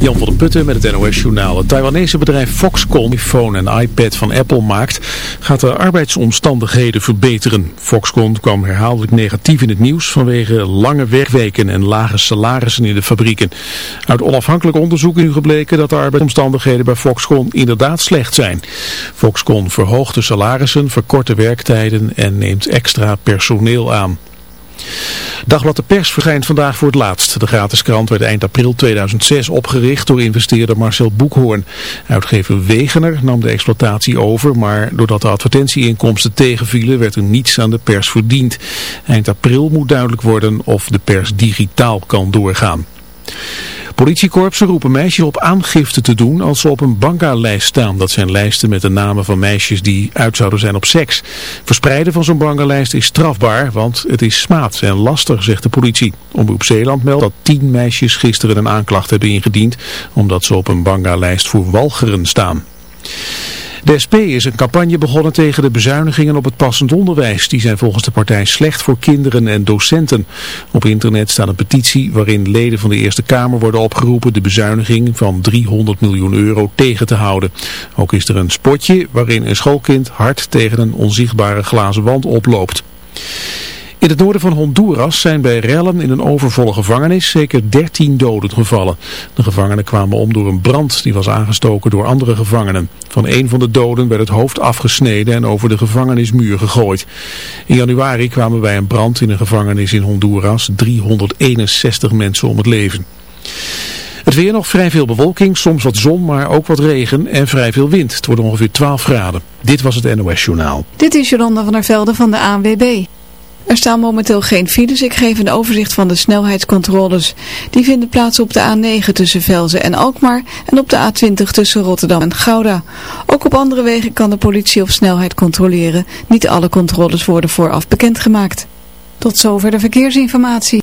Jan van der Putten met het NOS-journaal. Het Taiwanese bedrijf Foxconn, iPhone en iPad van Apple maakt, gaat de arbeidsomstandigheden verbeteren. Foxconn kwam herhaaldelijk negatief in het nieuws vanwege lange werkweken en lage salarissen in de fabrieken. Uit onafhankelijk onderzoek is nu gebleken dat de arbeidsomstandigheden bij Foxconn inderdaad slecht zijn. Foxconn verhoogt de salarissen, verkort de werktijden en neemt extra personeel aan. Dagblad de Pers verschijnt vandaag voor het laatst. De gratis krant werd eind april 2006 opgericht door investeerder Marcel Boekhoorn. Uitgever Wegener nam de exploitatie over, maar doordat de advertentieinkomsten tegenvielen werd er niets aan de pers verdiend. Eind april moet duidelijk worden of de pers digitaal kan doorgaan. Politiekorpsen roepen meisjes op aangifte te doen als ze op een banga-lijst staan. Dat zijn lijsten met de namen van meisjes die uit zouden zijn op seks. Verspreiden van zo'n banga-lijst is strafbaar, want het is smaad en lastig, zegt de politie. Omroep Zeeland meldt dat tien meisjes gisteren een aanklacht hebben ingediend, omdat ze op een banga-lijst voor walgeren staan. De SP is een campagne begonnen tegen de bezuinigingen op het passend onderwijs. Die zijn volgens de partij slecht voor kinderen en docenten. Op internet staat een petitie waarin leden van de Eerste Kamer worden opgeroepen de bezuiniging van 300 miljoen euro tegen te houden. Ook is er een spotje waarin een schoolkind hard tegen een onzichtbare glazen wand oploopt. In het noorden van Honduras zijn bij rellen in een overvolle gevangenis zeker 13 doden gevallen. De gevangenen kwamen om door een brand die was aangestoken door andere gevangenen. Van een van de doden werd het hoofd afgesneden en over de gevangenismuur gegooid. In januari kwamen bij een brand in een gevangenis in Honduras 361 mensen om het leven. Het weer nog vrij veel bewolking, soms wat zon, maar ook wat regen en vrij veel wind. Het wordt ongeveer 12 graden. Dit was het NOS Journaal. Dit is Jolanda van der Velde van de ANWB. Er staan momenteel geen files. Ik geef een overzicht van de snelheidscontroles. Die vinden plaats op de A9 tussen Velzen en Alkmaar en op de A20 tussen Rotterdam en Gouda. Ook op andere wegen kan de politie op snelheid controleren. Niet alle controles worden vooraf bekendgemaakt. Tot zover de verkeersinformatie.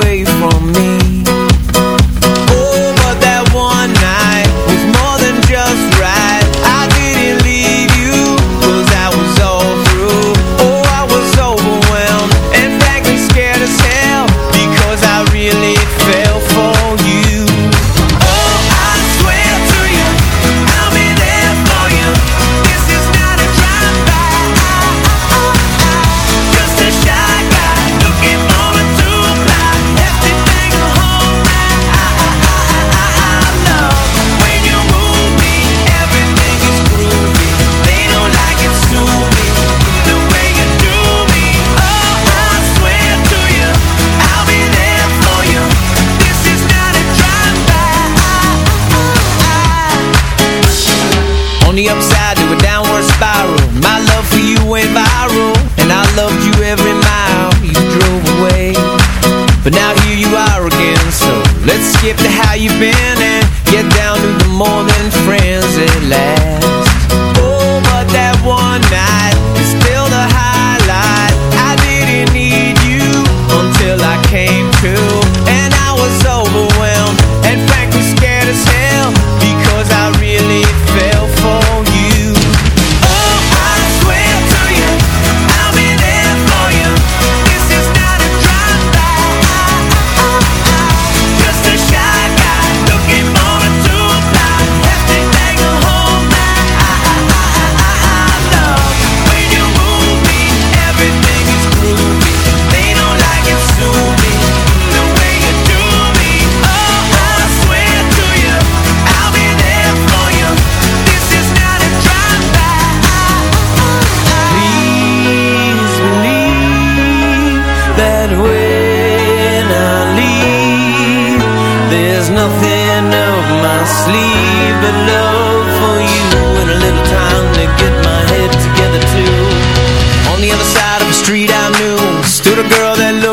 If the how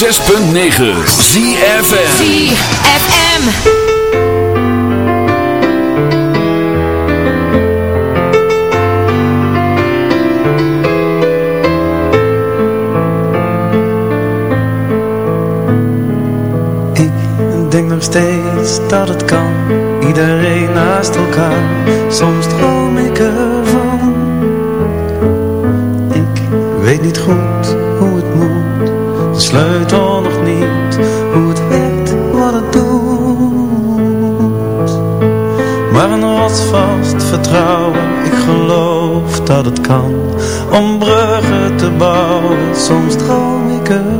106.9 ZFM ZFM Ik denk nog steeds dat het kan. Iedereen naast elkaar. Soms dat het kan om bruggen te bouwen. Soms droom ik er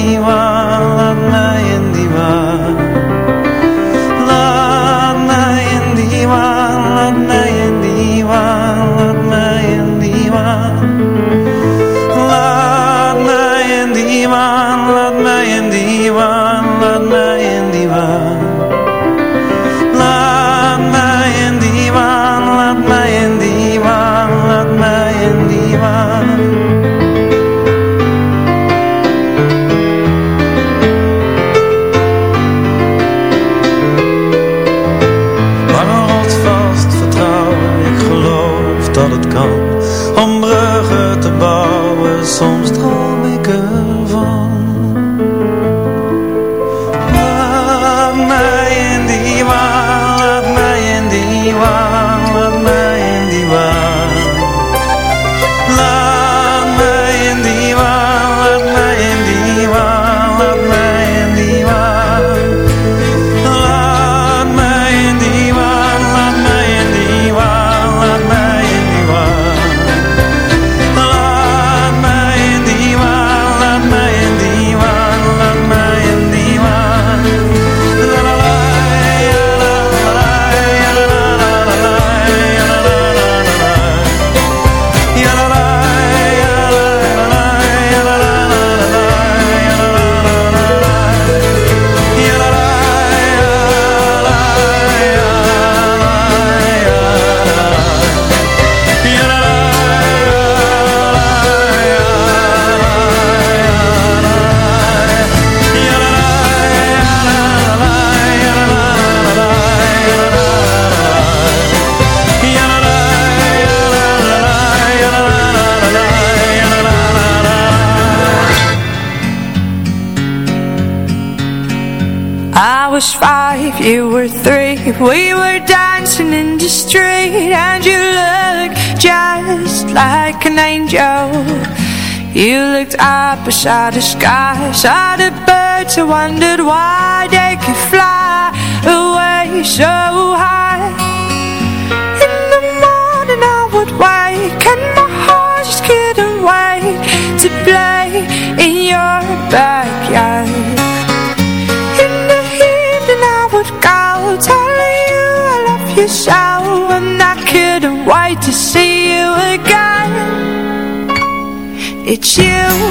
looked up beside the sky, saw the birds, I wondered why. 谢。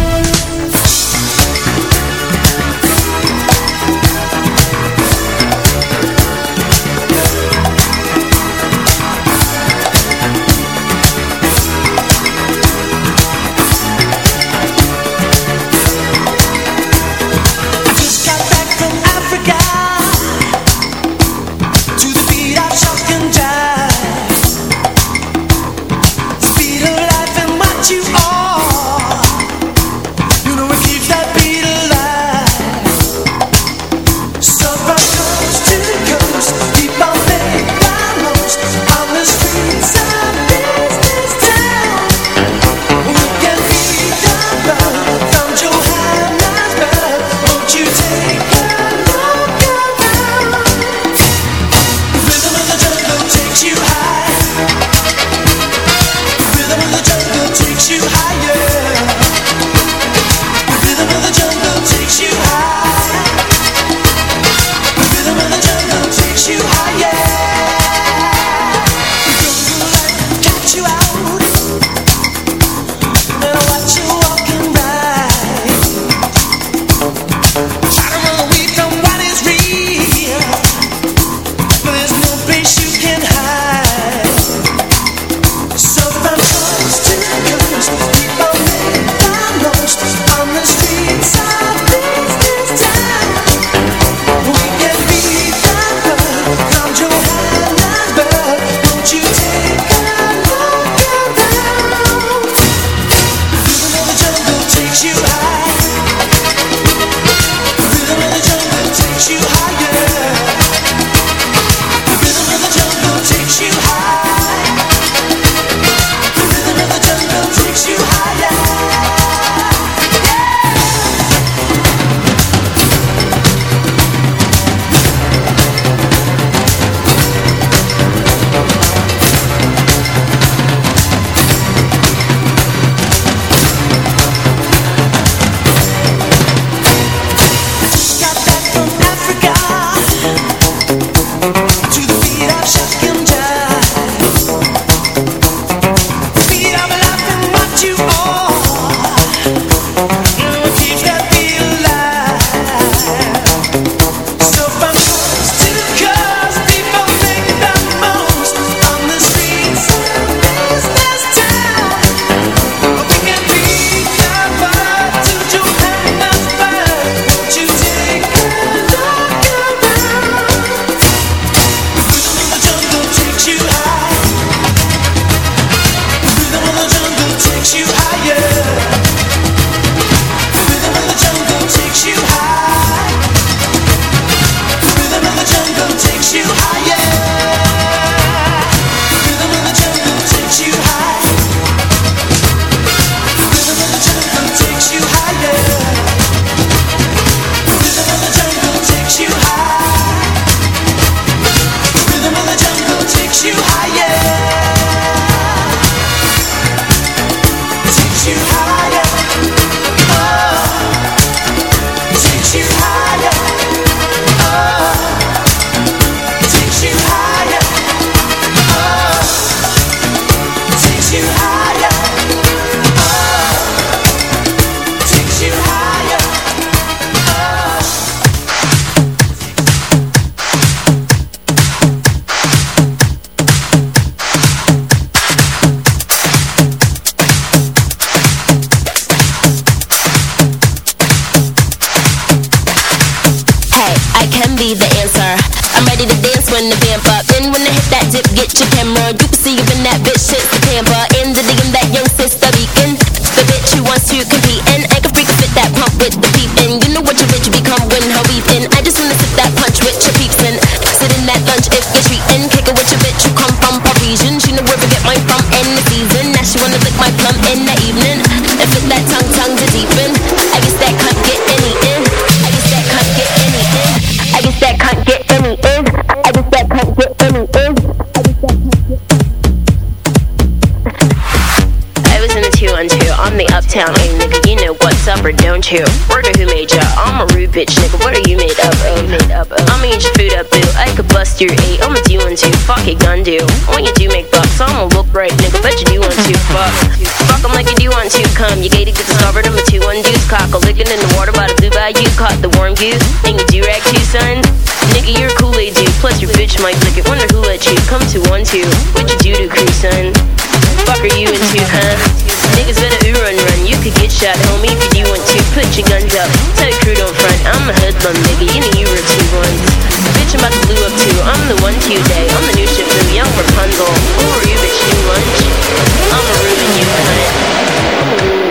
into? What you do to crew, son? Fuck are you into, huh? Niggas better run run. You could get shot, homie, if you want to. Put your guns up. Tell your crew don't front. I'm a hoodlum, nigga. You know you were two ones. Bitch, I'm about to blue up too. I'm the one Tuesday. I'm the new ship from Young Rapunzel. Who are you, bitch? New lunch? I'm a Reuben, you cunt.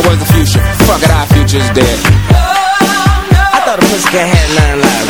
It was the future. Fuck it, our future's dead. Oh, no. I thought a pussycat had nine lives.